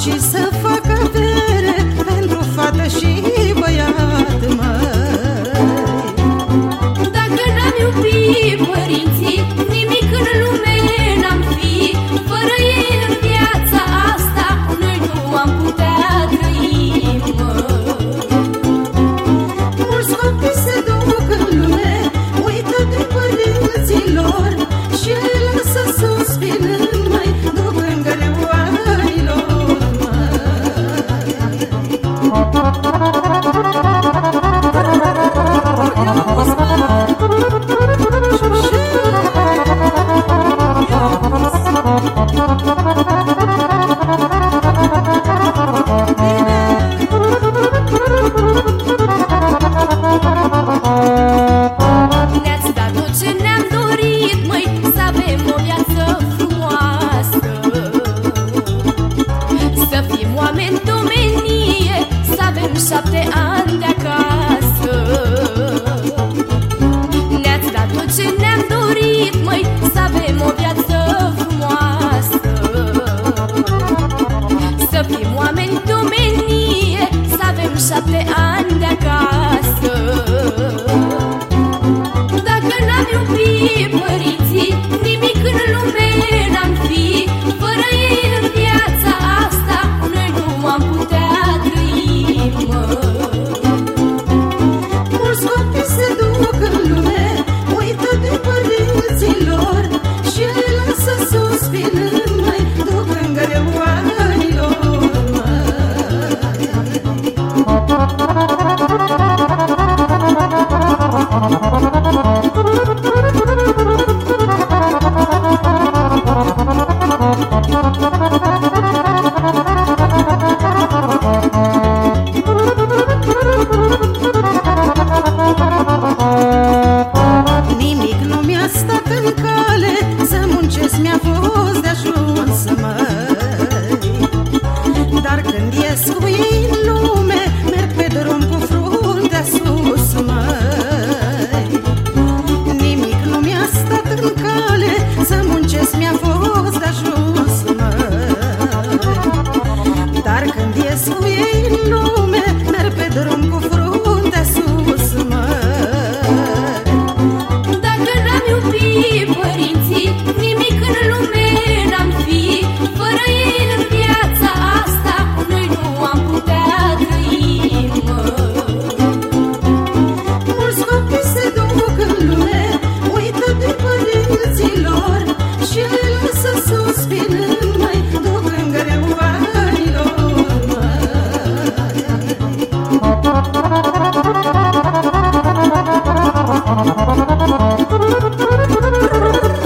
și șapte ani de acasă. Ne-ați dat tot ce ne-am dorit, măi Să avem o viață frumoasă. Să fim oameni de Să avem șapte ani de acasă. Dacă n-am iubit minha voz. Thank you.